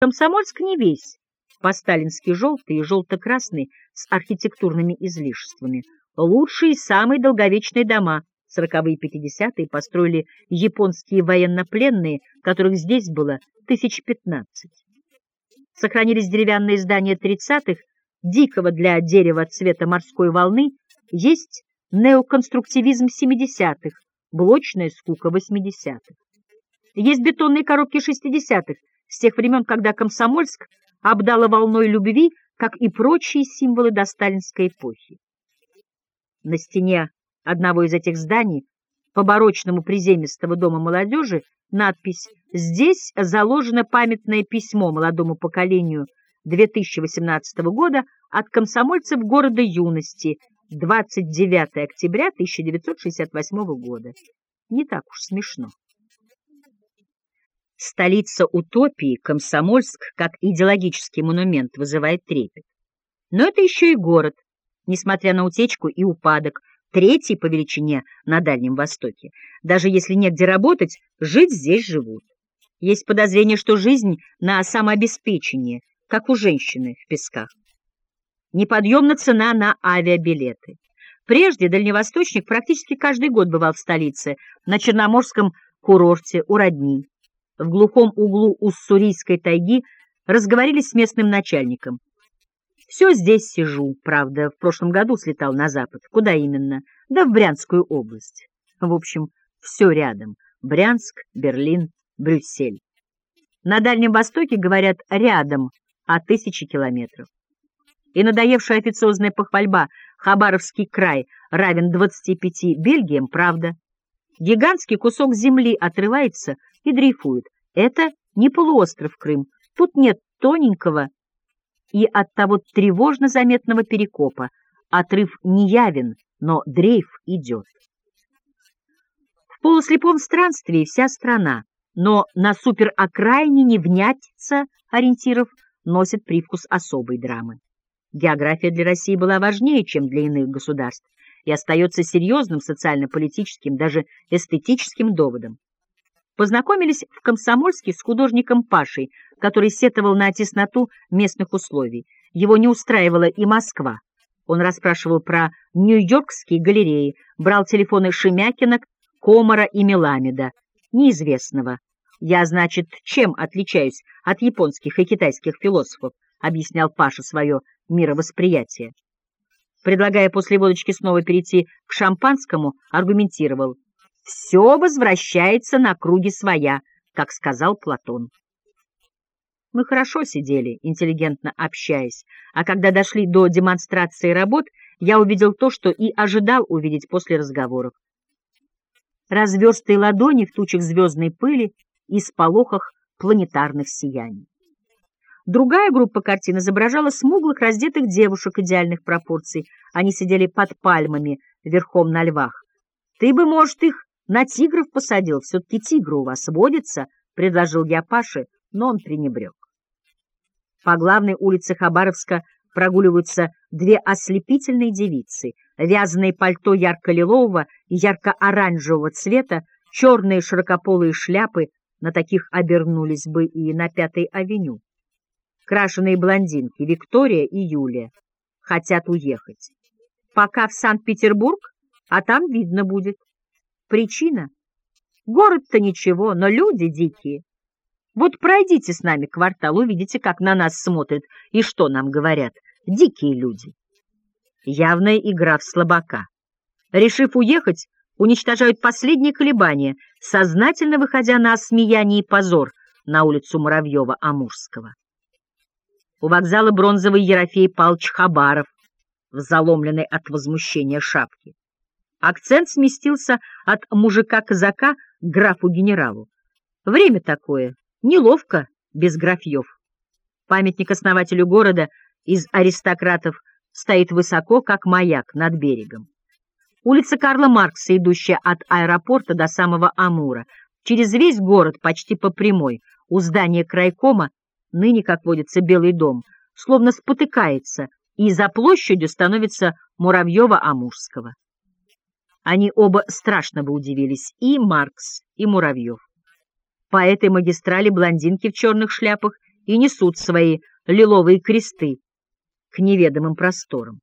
Комсомольск не весь, по-сталински желтый и желто-красный с архитектурными излишествами. Лучшие и самые долговечные дома сороковые и пятидесятые построили японские военнопленные, которых здесь было тысяч пятнадцать. Сохранились деревянные здания тридцатых, дикого для дерева цвета морской волны, есть неоконструктивизм семидесятых, блочная скука восьмидесятых. Есть бетонные коробки шестидесятых, с тех времен, когда Комсомольск обдала волной любви, как и прочие символы досталинской эпохи. На стене одного из этих зданий, по барочному приземистого дома молодежи, надпись «Здесь заложено памятное письмо молодому поколению 2018 года от комсомольцев города юности 29 октября 1968 года». Не так уж смешно. Столица утопии, Комсомольск, как идеологический монумент, вызывает трепет. Но это еще и город, несмотря на утечку и упадок, третий по величине на Дальнем Востоке. Даже если негде работать, жить здесь живут. Есть подозрение, что жизнь на самообеспечении, как у женщины в песках. Неподъемна цена на авиабилеты. Прежде дальневосточник практически каждый год бывал в столице, на Черноморском курорте, у родни в глухом углу Уссурийской тайги разговорились с местным начальником. «Все здесь сижу, правда, в прошлом году слетал на запад. Куда именно? Да в Брянскую область. В общем, все рядом. Брянск, Берлин, Брюссель. На Дальнем Востоке, говорят, рядом, а тысячи километров. И надоевшая официозная похвальба «Хабаровский край равен 25 Бельгиям» правда. Гигантский кусок земли отрывается и дрейфует. Это не полуостров Крым. Тут нет тоненького и оттого тревожно заметного перекопа. Отрыв не явен, но дрейф идет. В полуслепом странстве вся страна, но на суперокраине невнятица ориентиров носит привкус особой драмы. География для России была важнее, чем для иных государств, и остается серьезным социально-политическим, даже эстетическим доводом. Познакомились в Комсомольске с художником Пашей, который сетовал на тесноту местных условий. Его не устраивала и Москва. Он расспрашивал про нью-йоркские галереи, брал телефоны Шемякина, Комара и Меламеда, неизвестного. «Я, значит, чем отличаюсь от японских и китайских философов?» — объяснял Паша свое мировосприятие. Предлагая после водочки снова перейти к шампанскому, аргументировал — все возвращается на круги своя, как сказал Платон. Мы хорошо сидели, интеллигентно общаясь, а когда дошли до демонстрации работ, я увидел то, что и ожидал увидеть после разговоров. Разверстые ладони в тучах звездной пыли и сполохах планетарных сияний. Другая группа картин изображала смуглых, раздетых девушек идеальных пропорций. Они сидели под пальмами, верхом на львах. Ты бы, может, их на тигров посадил, все-таки тигры у вас водятся, — предложил я Паше, но он пренебрег. По главной улице Хабаровска прогуливаются две ослепительные девицы, вязаные пальто ярко-лилового и ярко-оранжевого цвета, черные широкополые шляпы, на таких обернулись бы и на Пятой авеню. Крашеные блондинки Виктория и Юлия хотят уехать. Пока в Санкт-Петербург, а там видно будет. Причина? Город-то ничего, но люди дикие. Вот пройдите с нами квартал, увидите, как на нас смотрят и что нам говорят. Дикие люди. Явная игра в слабака. Решив уехать, уничтожают последние колебания, сознательно выходя на осмеяние и позор на улицу Муравьева-Амурского. У вокзала бронзовый Ерофей Палч Хабаров в заломленной от возмущения шапке. Акцент сместился от мужика-казака к графу-генералу. Время такое, неловко без графьев. Памятник основателю города из аристократов стоит высоко, как маяк над берегом. Улица Карла Маркса, идущая от аэропорта до самого Амура, через весь город почти по прямой, у здания крайкома, ныне, как водится, Белый дом, словно спотыкается, и за площадью становится Муравьева-Амурского. Они оба страшно бы удивились, и Маркс, и Муравьев. По этой магистрали блондинки в черных шляпах и несут свои лиловые кресты к неведомым просторам.